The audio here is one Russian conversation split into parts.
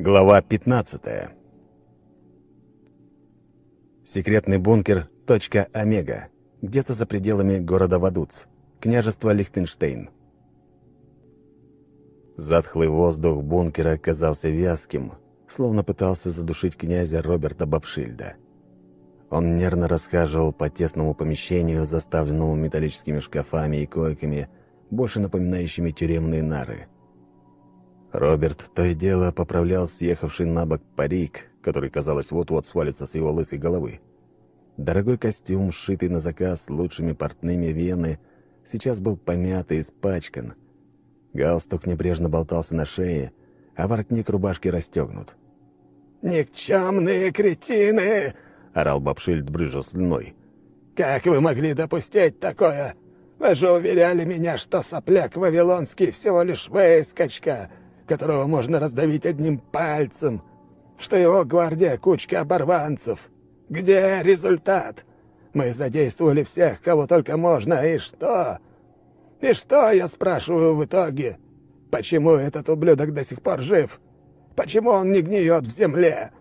Глава 15 Секретный бункер «Точка Омега», где-то за пределами города Вадуц, княжество Лихтенштейн. Затхлый воздух бункера казался вязким, словно пытался задушить князя Роберта Бабшильда. Он нервно расхаживал по тесному помещению, заставленному металлическими шкафами и койками, больше напоминающими тюремные нары – Роберт то и дело поправлял съехавший на бок парик, который, казалось, вот-вот свалится с его лысой головы. Дорогой костюм, сшитый на заказ лучшими портными Вены, сейчас был помят и испачкан. Галстук небрежно болтался на шее, а воротник рубашки расстегнут. «Никчемные кретины!» — орал Бабшильд, брыжа слюной. «Как вы могли допустить такое? Вы же уверяли меня, что сопляк Вавилонский всего лишь выскочка, которого можно раздавить одним пальцем, что его гвардия — кучка оборванцев. Где результат? Мы задействовали всех, кого только можно, и что? И что, я спрашиваю в итоге? Почему этот ублюдок до сих пор жив? Почему он не гниет в земле?»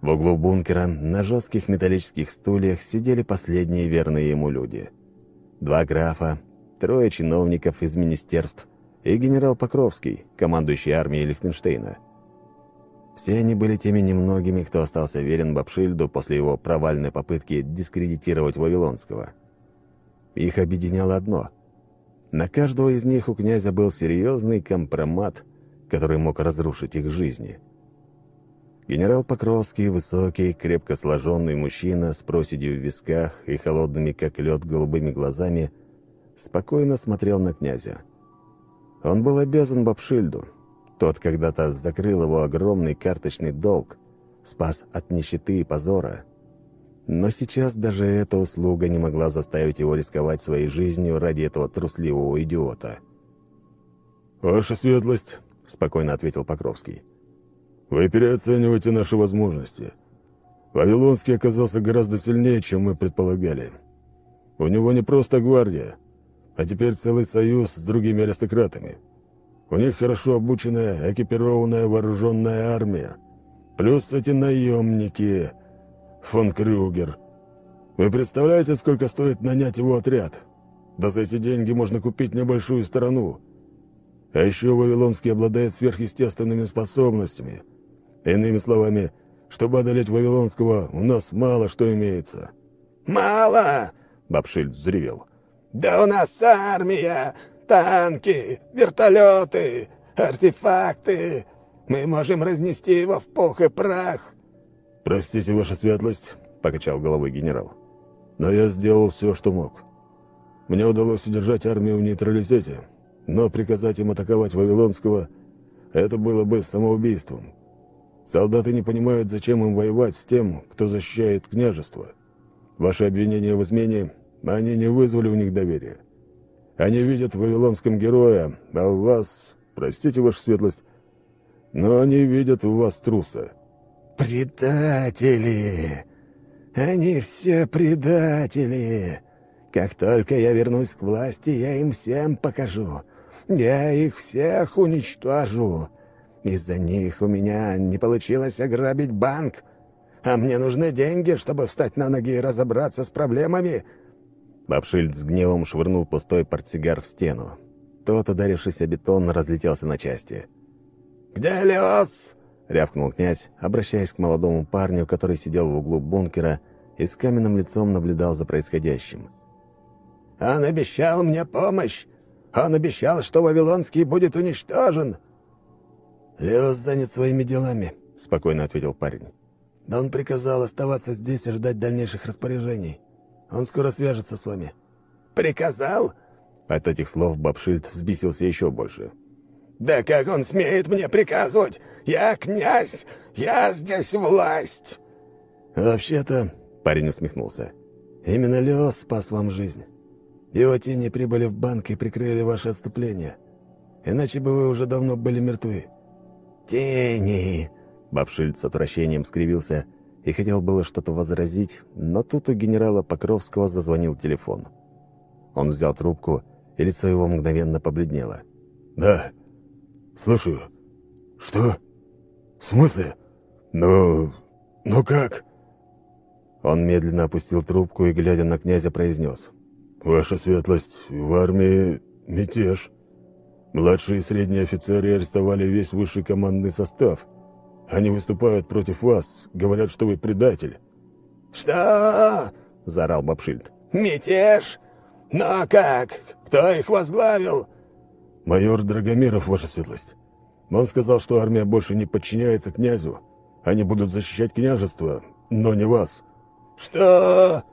В углу бункера на жестких металлических стульях сидели последние верные ему люди. Два графа, трое чиновников из министерств — и генерал Покровский, командующий армией Лихтенштейна. Все они были теми немногими, кто остался верен Бабшильду после его провальной попытки дискредитировать Вавилонского. Их объединяло одно. На каждого из них у князя был серьезный компромат, который мог разрушить их жизни. Генерал Покровский, высокий, крепко сложенный мужчина с проседью в висках и холодными, как лед, голубыми глазами, спокойно смотрел на князя. Он был обязан Бабшильду. Тот когда-то закрыл его огромный карточный долг, спас от нищеты и позора. Но сейчас даже эта услуга не могла заставить его рисковать своей жизнью ради этого трусливого идиота. «Ваша светлость», — спокойно ответил Покровский, — «вы переоцениваете наши возможности. Вавилонский оказался гораздо сильнее, чем мы предполагали. У него не просто гвардия, а теперь целый союз с другими аристократами. У них хорошо обученная, экипированная, вооруженная армия. Плюс эти наемники. Фон Крюгер. Вы представляете, сколько стоит нанять его отряд? Да за эти деньги можно купить небольшую страну. А еще Вавилонский обладает сверхъестественными способностями. Иными словами, чтобы одолеть Вавилонского, у нас мало что имеется». «Мало!» — Бабшильд взревел. «Да у нас армия! Танки, вертолеты, артефакты! Мы можем разнести его в пух и прах!» «Простите, ваша светлость», — покачал головой генерал. «Но я сделал все, что мог. Мне удалось удержать армию в нейтралитете, но приказать им атаковать Вавилонского — это было бы самоубийством. Солдаты не понимают, зачем им воевать с тем, кто защищает княжество. Ваши обвинения в измене они не вызвали у них доверия. Они видят в Вавилонском героя, а у вас, простите, ваша светлость, но они видят в вас труса». «Предатели! Они все предатели! Как только я вернусь к власти, я им всем покажу. Я их всех уничтожу. Из-за них у меня не получилось ограбить банк, а мне нужны деньги, чтобы встать на ноги и разобраться с проблемами, Бабшильд с гневом швырнул пустой портсигар в стену. Тот, ударившись о бетон, разлетелся на части. «Где Леос?» — рявкнул князь, обращаясь к молодому парню, который сидел в углу бункера и с каменным лицом наблюдал за происходящим. «Он обещал мне помощь! Он обещал, что Вавилонский будет уничтожен!» «Леос занят своими делами», — спокойно ответил парень. «Он приказал оставаться здесь и ждать дальнейших распоряжений. Он скоро свяжется с вами». «Приказал?» От этих слов Бабшильд взбесился еще больше. «Да как он смеет мне приказывать? Я князь! Я здесь власть!» «Вообще-то...» — парень усмехнулся. «Именно Леос спас вам жизнь. Его тени прибыли в банк и прикрыли ваше отступление. Иначе бы вы уже давно были мертвы». «Тени!» — Бабшильд с отвращением скривился — и хотел было что-то возразить, но тут у генерала Покровского зазвонил телефон. Он взял трубку, и лицо его мгновенно побледнело. «Да, слушаю. Что?» «В смысле? Ну... ну как?» Он медленно опустил трубку и, глядя на князя, произнес. «Ваша светлость, в армии мятеж. Младшие и средние офицеры арестовали весь высший командный состав. Они выступают против вас, говорят, что вы предатель». «Что?» — заорал Бабшильд. «Мятеж? Но как? Кто их возглавил?» «Майор Драгомиров, ваша светлость. Он сказал, что армия больше не подчиняется князю. Они будут защищать княжество, но не вас». «Что?»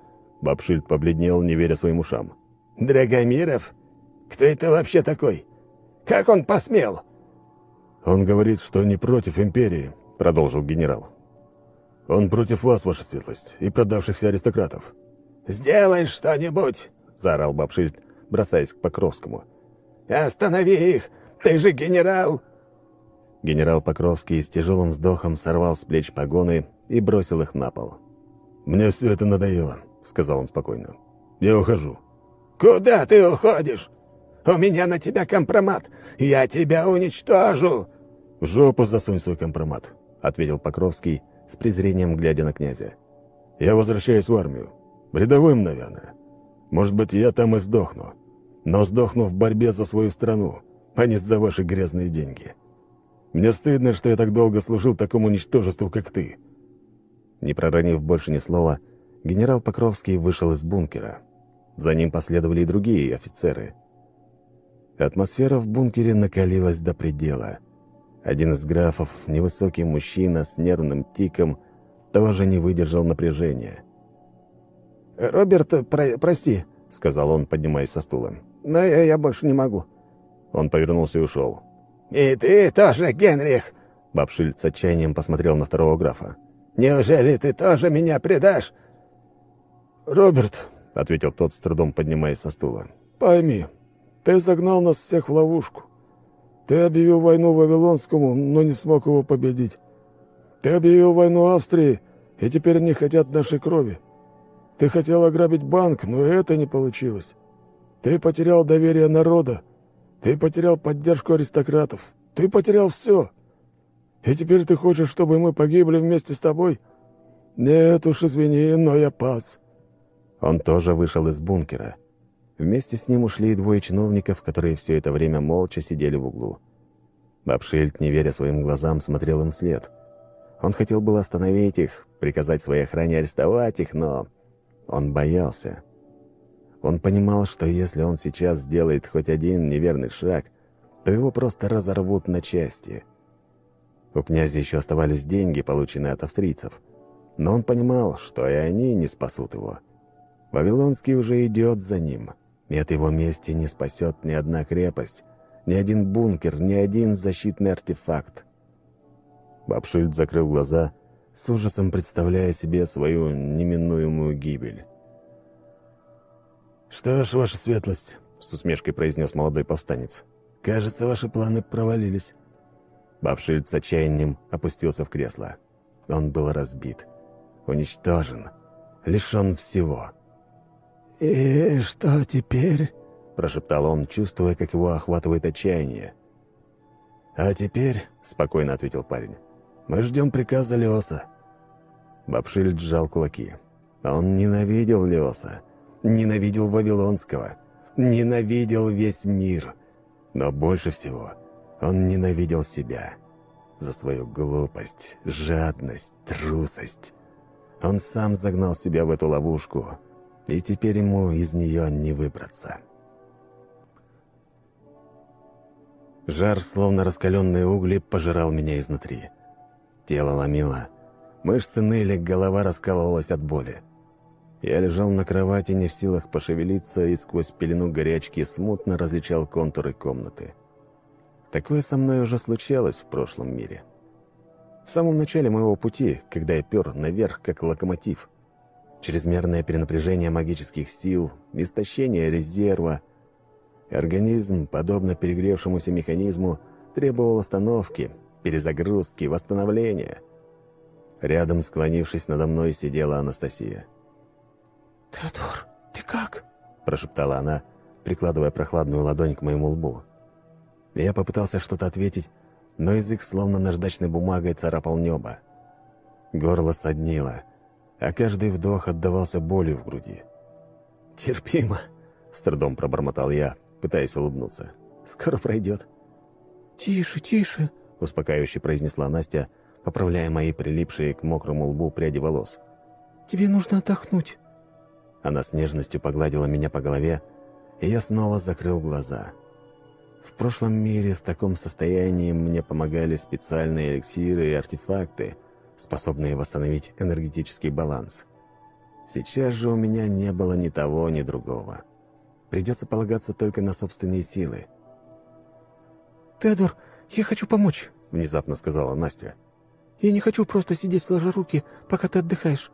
Бабшильд побледнел, не веря своим ушам. «Драгомиров? Кто это вообще такой? Как он посмел?» «Он говорит, что не против империи», — продолжил генерал. «Он против вас, ваша светлость, и продавшихся аристократов». «Сделай что-нибудь!» — заорал Бабшильд, бросаясь к Покровскому. «Останови их! Ты же генерал!» Генерал Покровский с тяжелым вздохом сорвал с плеч погоны и бросил их на пол. «Мне все это надоело», — сказал он спокойно. «Я ухожу». «Куда ты уходишь? У меня на тебя компромат. Я тебя уничтожу!» «В жопу засунь свой компромат», — ответил Покровский, с презрением глядя на князя. «Я возвращаюсь в армию. Рядовым, наверное. Может быть, я там и сдохну. Но сдохну в борьбе за свою страну, а не за ваши грязные деньги. Мне стыдно, что я так долго служил такому ничтожеству, как ты». Не проронив больше ни слова, генерал Покровский вышел из бункера. За ним последовали и другие офицеры. Атмосфера в бункере накалилась до предела. Один из графов, невысокий мужчина с нервным тиком, тоже не выдержал напряжения. «Роберт, про прости», — сказал он, поднимаясь со стула. «Но я, я больше не могу». Он повернулся и ушел. «И ты тоже, Генрих!» Бабшильд с отчаянием посмотрел на второго графа. Неужели ты тоже меня предашь?» «Роберт», — ответил тот, с трудом поднимаясь со стула, — «пойми, ты загнал нас всех в ловушку. Ты объявил войну Вавилонскому, но не смог его победить. Ты объявил войну Австрии, и теперь они хотят нашей крови. Ты хотел ограбить банк, но это не получилось. Ты потерял доверие народа. Ты потерял поддержку аристократов. Ты потерял все. И теперь ты хочешь, чтобы мы погибли вместе с тобой? Нет уж, извини, но я пас». Он тоже вышел из бункера. Вместе с ним ушли и двое чиновников, которые все это время молча сидели в углу. Бабшильд, не веря своим глазам, смотрел им вслед. Он хотел было остановить их, приказать своей охране арестовать их, но он боялся. Он понимал, что если он сейчас сделает хоть один неверный шаг, то его просто разорвут на части — у князя еще оставались деньги, полученные от австрийцев. Но он понимал, что и они не спасут его. Вавилонский уже идет за ним, и от его мести не спасет ни одна крепость, ни один бункер, ни один защитный артефакт. Бабшильд закрыл глаза, с ужасом представляя себе свою неминуемую гибель. «Что ж, ваша светлость», — с усмешкой произнес молодой повстанец, — «кажется, ваши планы провалились». Бабшильд с отчаянием опустился в кресло. Он был разбит, уничтожен, лишен всего. «И что теперь?» – прошептал он, чувствуя, как его охватывает отчаяние. «А теперь», – спокойно ответил парень, – «мы ждем приказа Леоса». Бабшильд сжал кулаки. Он ненавидел Леоса, ненавидел Вавилонского, ненавидел весь мир. Но больше всего он ненавидел себя за свою глупость, жадность, трусость. Он сам загнал себя в эту ловушку, и теперь ему из нее не выбраться. Жар, словно раскаленные угли, пожирал меня изнутри. Тело ломило, мышцы ныли, голова раскалывалась от боли. Я лежал на кровати, не в силах пошевелиться, и сквозь пелену горячки смутно различал контуры комнаты. Такое со мной уже случалось в прошлом мире. В самом начале моего пути, когда я пер наверх, как локомотив. Чрезмерное перенапряжение магических сил, истощение резерва. Организм, подобно перегревшемуся механизму, требовал остановки, перезагрузки, восстановления. Рядом, склонившись надо мной, сидела Анастасия. «Теодор, ты как?» – прошептала она, прикладывая прохладную ладонь к моему лбу. Я попытался что-то ответить, но язык словно наждачной бумагой царапал небо. Горло соднило, а каждый вдох отдавался болью в груди. «Терпимо», — с трудом пробормотал я, пытаясь улыбнуться. «Скоро пройдет». «Тише, тише», — успокаивающе произнесла Настя, поправляя мои прилипшие к мокрому лбу пряди волос. «Тебе нужно отдохнуть». Она с нежностью погладила меня по голове, и я снова закрыл глаза. В прошлом мире в таком состоянии мне помогали специальные эликсиры и артефакты, способные восстановить энергетический баланс. Сейчас же у меня не было ни того, ни другого. Придется полагаться только на собственные силы. «Теодор, я хочу помочь», — внезапно сказала Настя. «Я не хочу просто сидеть сложа руки, пока ты отдыхаешь.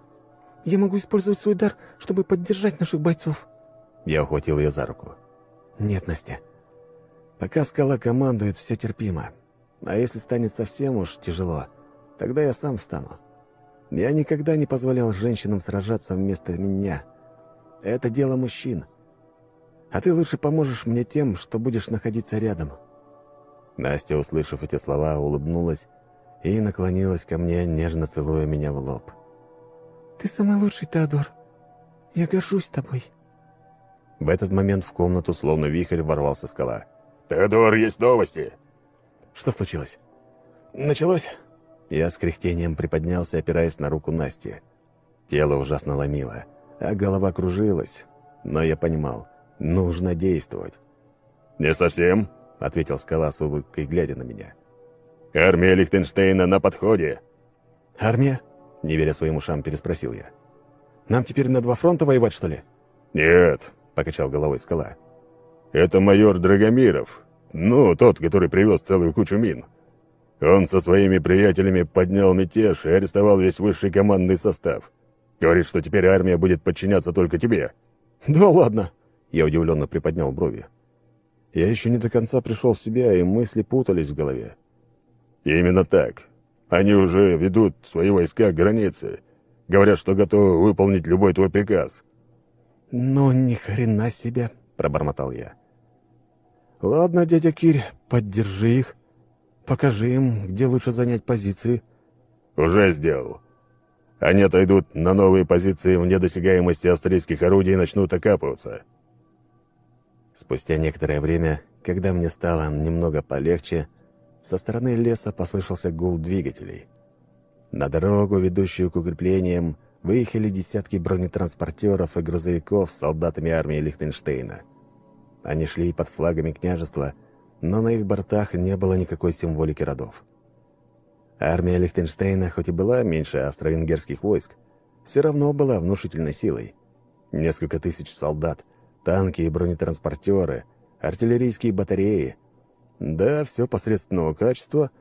Я могу использовать свой дар, чтобы поддержать наших бойцов». Я ухватил ее за руку. «Нет, Настя. Пока скала командует, все терпимо. А если станет совсем уж тяжело, тогда я сам встану. Я никогда не позволял женщинам сражаться вместо меня. Это дело мужчин. А ты лучше поможешь мне тем, что будешь находиться рядом». Настя, услышав эти слова, улыбнулась и наклонилась ко мне, нежно целуя меня в лоб. «Ты самый лучший, Теодор. Я горжусь тобой». В этот момент в комнату, словно вихрь, ворвался скала. «Теодор, есть новости!» «Что случилось?» «Началось?» Я с кряхтением приподнялся, опираясь на руку Насти. Тело ужасно ломило, а голова кружилась. Но я понимал, нужно действовать. «Не совсем», — ответил скала с улыбкой, глядя на меня. «Армия Лихтенштейна на подходе». «Армия?» — не веря своим ушам, переспросил я. «Нам теперь на два фронта воевать, что ли?» «Нет, — покачал головой скала. «Это майор Драгомиров. Ну, тот, который привез целую кучу мин. Он со своими приятелями поднял мятеж и арестовал весь высший командный состав. Говорит, что теперь армия будет подчиняться только тебе». «Да ладно!» — я удивленно приподнял брови. Я еще не до конца пришел в себя, и мысли путались в голове. «Именно так. Они уже ведут свои войска к границе. Говорят, что готовы выполнить любой твой приказ». «Ну, ни хрена себе!» — пробормотал я. «Ладно, дядя Кирь, поддержи их. Покажи им, где лучше занять позиции». «Уже сделал. Они отойдут на новые позиции в недосягаемости австрийских орудий и начнут окапываться». Спустя некоторое время, когда мне стало немного полегче, со стороны леса послышался гул двигателей. На дорогу, ведущую к укреплениям, выехали десятки бронетранспортеров и грузовиков с солдатами армии Лихтенштейна. Они шли под флагами княжества, но на их бортах не было никакой символики родов. Армия Лихтенштейна, хоть и была меньше австро-венгерских войск, все равно была внушительной силой. Несколько тысяч солдат, танки и бронетранспортеры, артиллерийские батареи. Да, все посредственного качества,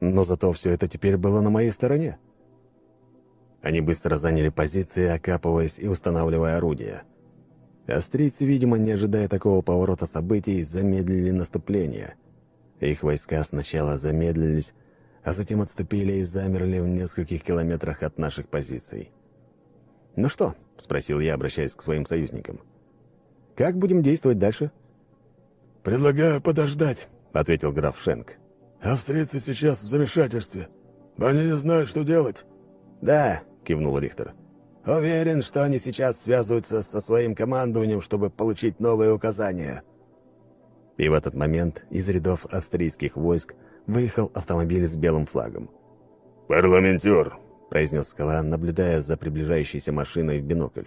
но зато все это теперь было на моей стороне. Они быстро заняли позиции, окапываясь и устанавливая орудия. Австрийцы, видимо, не ожидая такого поворота событий, замедлили наступление. Их войска сначала замедлились, а затем отступили и замерли в нескольких километрах от наших позиций. «Ну что?» — спросил я, обращаясь к своим союзникам. «Как будем действовать дальше?» «Предлагаю подождать», — ответил граф Шенк. «Австрийцы сейчас в замешательстве. Они не знают, что делать». «Да, кивнул Рихтер. «Уверен, что они сейчас связываются со своим командованием, чтобы получить новые указания». И в этот момент из рядов австрийских войск выехал автомобиль с белым флагом. «Парламентер», — произнес Скала, наблюдая за приближающейся машиной в бинокль.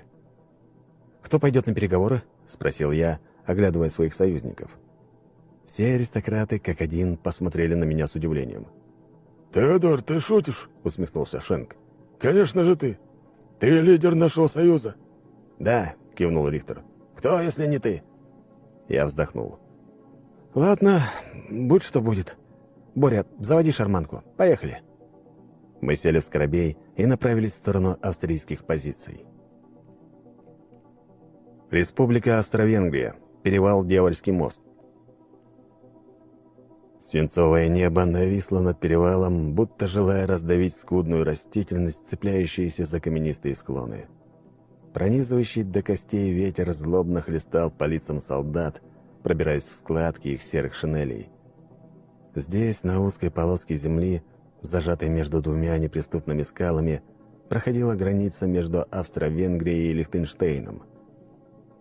«Кто пойдет на переговоры?» — спросил я, оглядывая своих союзников. Все аристократы, как один, посмотрели на меня с удивлением. «Теодор, ты шутишь?» — усмехнулся Шенк. «Конечно же ты! Ты лидер нашего союза!» «Да», — кивнул Рихтер. «Кто, если не ты?» Я вздохнул. «Ладно, будь что будет. Боря, заводи шарманку. Поехали». Мы сели в Скоробей и направились в сторону австрийских позиций. Республика Австро-Венгрия. Перевал Дьявольский мост. Свинцовое небо нависло над перевалом, будто желая раздавить скудную растительность, цепляющуюся за каменистые склоны. Пронизывающий до костей ветер злобно хлестал по лицам солдат, пробираясь в складки их серых шинелей. Здесь, на узкой полоске земли, зажатой между двумя неприступными скалами, проходила граница между Австро-Венгрией и Лихтенштейном.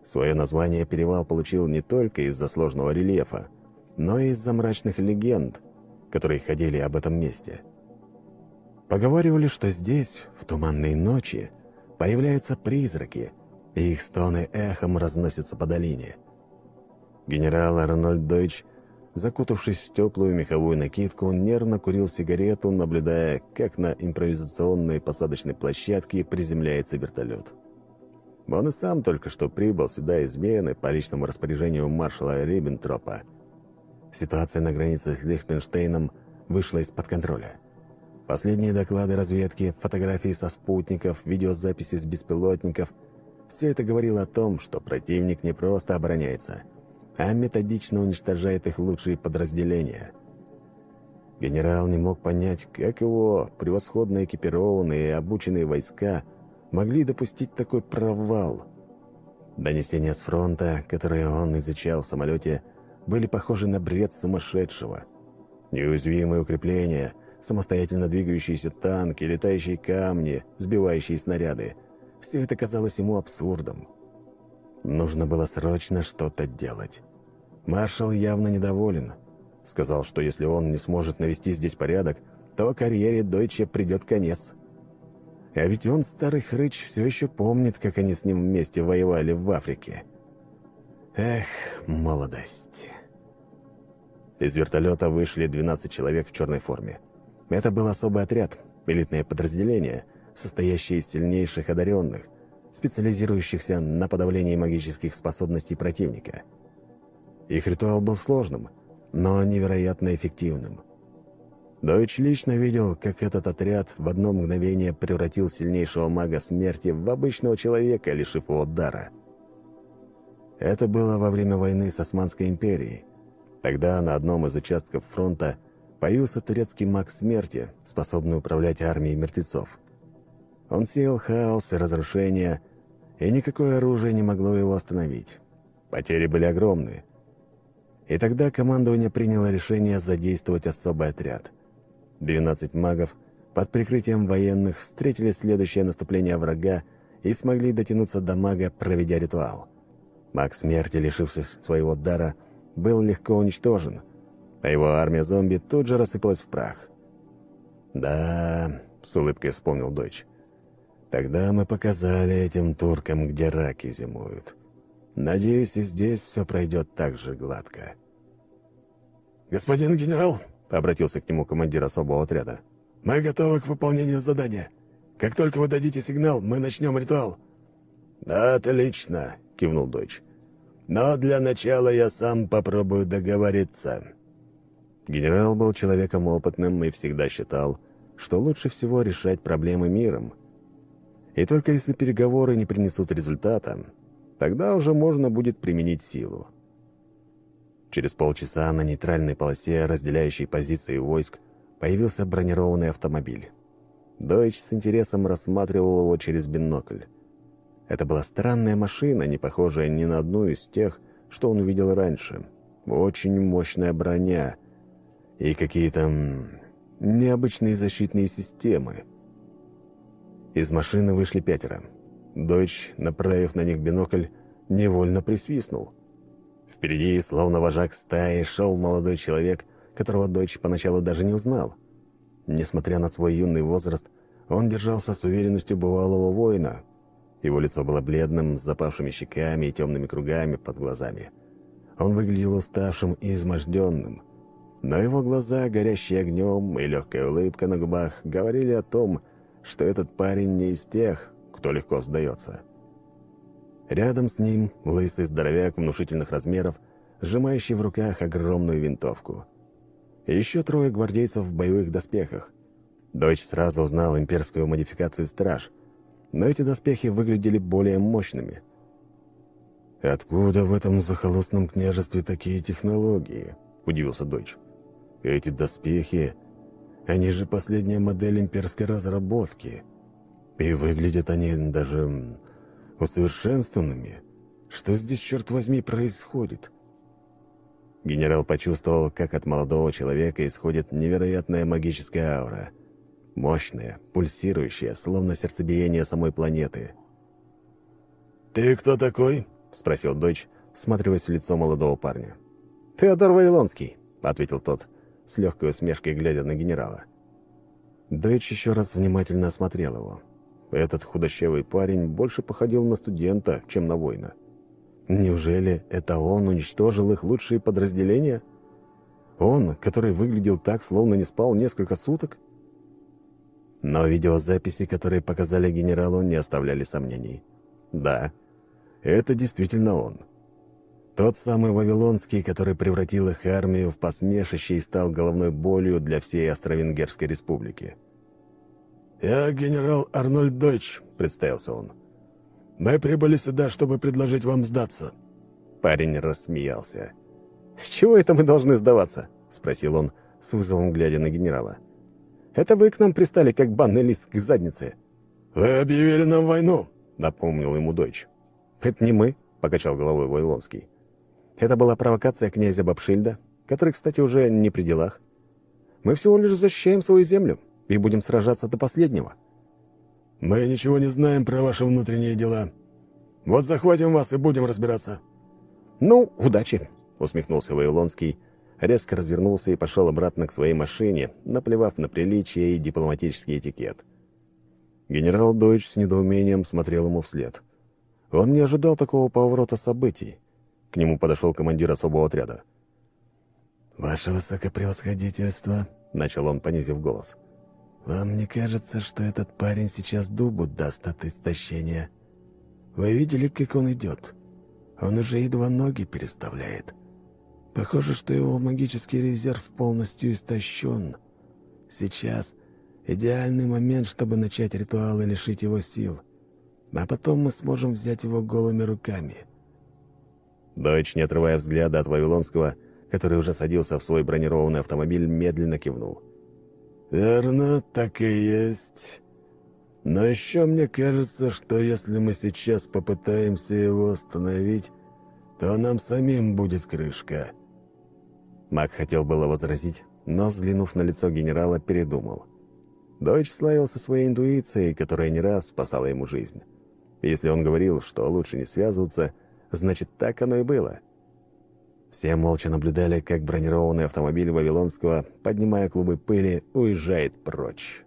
Свое название перевал получил не только из-за сложного рельефа, но и из-за мрачных легенд, которые ходили об этом месте. Поговаривали, что здесь, в туманные ночи, появляются призраки, и их стоны эхом разносятся по долине. Генерал Арнольд Дойч, закутавшись в теплую меховую накидку, нервно курил сигарету, наблюдая, как на импровизационной посадочной площадке приземляется вертолет. Он и сам только что прибыл сюда из Вены по личному распоряжению маршала Риббентропа. Ситуация на границе с Лихтенштейном вышла из-под контроля. Последние доклады разведки, фотографии со спутников, видеозаписи с беспилотников – все это говорило о том, что противник не просто обороняется, а методично уничтожает их лучшие подразделения. Генерал не мог понять, как его превосходно экипированные и обученные войска могли допустить такой провал. Донесения с фронта, которые он изучал в самолете, были похожи на бред сумасшедшего. Неуязвимые укрепления – самостоятельно двигающиеся танки, летающие камни, сбивающие снаряды. Все это казалось ему абсурдом. Нужно было срочно что-то делать. Маршал явно недоволен. Сказал, что если он не сможет навести здесь порядок, то карьере Дойче придет конец. А ведь он, старый хрыч, все еще помнит, как они с ним вместе воевали в Африке. Эх, молодость. Из вертолета вышли 12 человек в черной форме. Это был особый отряд, элитное подразделение, состоящее из сильнейших одаренных, специализирующихся на подавлении магических способностей противника. Их ритуал был сложным, но невероятно эффективным. Дойч лично видел, как этот отряд в одно мгновение превратил сильнейшего мага смерти в обычного человека, лишив его дара. Это было во время войны с Османской империей. Тогда на одном из участков фронта появился турецкий маг смерти, способный управлять армией мертвецов. Он сеял хаос и разрушения, и никакое оружие не могло его остановить. Потери были огромны. И тогда командование приняло решение задействовать особый отряд. 12 магов под прикрытием военных встретили следующее наступление врага и смогли дотянуться до мага, проведя ритуал. Маг смерти, лишившись своего дара, был легко уничтожен, а его армия зомби тут же рассыпалась в прах. «Да», — с улыбкой вспомнил Дойч, — «тогда мы показали этим туркам, где раки зимуют. Надеюсь, и здесь все пройдет так же гладко». «Господин генерал», — обратился к нему командир особого отряда, — «мы готовы к выполнению задания. Как только вы дадите сигнал, мы начнем ритуал». «Отлично», — кивнул Дойч. «Но для начала я сам попробую договориться». Генерал был человеком опытным и всегда считал, что лучше всего решать проблемы миром. И только если переговоры не принесут результата, тогда уже можно будет применить силу. Через полчаса на нейтральной полосе, разделяющей позиции войск, появился бронированный автомобиль. Дойч с интересом рассматривал его через бинокль. Это была странная машина, не похожая ни на одну из тех, что он увидел раньше. Очень мощная броня — и какие-то необычные защитные системы. Из машины вышли пятеро. Дойч, направив на них бинокль, невольно присвистнул. Впереди, словно вожак стаи, шел молодой человек, которого Дойч поначалу даже не узнал. Несмотря на свой юный возраст, он держался с уверенностью бывалого воина. Его лицо было бледным, с запавшими щеками и темными кругами под глазами. Он выглядел уставшим и изможденным. Но его глаза, горящие огнем, и легкая улыбка на губах говорили о том, что этот парень не из тех, кто легко сдается. Рядом с ним лысый здоровяк внушительных размеров, сжимающий в руках огромную винтовку. Еще трое гвардейцев в боевых доспехах. Дочь сразу узнал имперскую модификацию «Страж», но эти доспехи выглядели более мощными. «Откуда в этом захолустном княжестве такие технологии?» – удивился дочь. Эти доспехи, они же последняя модель имперской разработки. И выглядят они даже усовершенствованными. Что здесь, черт возьми, происходит? Генерал почувствовал, как от молодого человека исходит невероятная магическая аура. Мощная, пульсирующая, словно сердцебиение самой планеты. «Ты кто такой?» — спросил дочь, всматриваясь в лицо молодого парня. «Теодор Вавилонский», — ответил тот, с легкой усмешкой глядя на генерала. Дойч еще раз внимательно осмотрел его. Этот худощавый парень больше походил на студента, чем на воина. Неужели это он уничтожил их лучшие подразделения? Он, который выглядел так, словно не спал несколько суток? Но видеозаписи, которые показали генералу, не оставляли сомнений. Да, это действительно он. Тот самый Вавилонский, который превратил их армию в посмешище и стал головной болью для всей Австро-Венгерской республики. «Я генерал Арнольд Дойч», — представился он. «Мы прибыли сюда, чтобы предложить вам сдаться». Парень рассмеялся. «С чего это мы должны сдаваться?» — спросил он, с вызовом глядя на генерала. «Это вы к нам пристали, как банный лист к заднице». «Вы объявили нам войну», — напомнил ему Дойч. «Это не мы», — покачал головой Вавилонский. Это была провокация князя Бабшильда, который, кстати, уже не при делах. Мы всего лишь защищаем свою землю и будем сражаться до последнего. Мы ничего не знаем про ваши внутренние дела. Вот захватим вас и будем разбираться. Ну, удачи, усмехнулся Вавилонский, резко развернулся и пошел обратно к своей машине, наплевав на приличие и дипломатический этикет. Генерал Дойч с недоумением смотрел ему вслед. Он не ожидал такого поворота событий. К нему подошел командир особого отряда. «Ваше высокопревосходительство», — начал он, понизив голос, — «вам не кажется, что этот парень сейчас дубу даст от истощения? Вы видели, как он идет? Он уже едва ноги переставляет. Похоже, что его магический резерв полностью истощен. Сейчас идеальный момент, чтобы начать ритуал и лишить его сил. А потом мы сможем взять его голыми руками». Дойч, не отрывая взгляда от Вавилонского, который уже садился в свой бронированный автомобиль, медленно кивнул. «Верно, так и есть. Но еще мне кажется, что если мы сейчас попытаемся его остановить, то нам самим будет крышка». Мак хотел было возразить, но, взглянув на лицо генерала, передумал. Дойч славился своей интуицией, которая не раз спасала ему жизнь. Если он говорил, что лучше не связываться – Значит, так оно и было. Все молча наблюдали, как бронированный автомобиль Вавилонского, поднимая клубы пыли, уезжает прочь.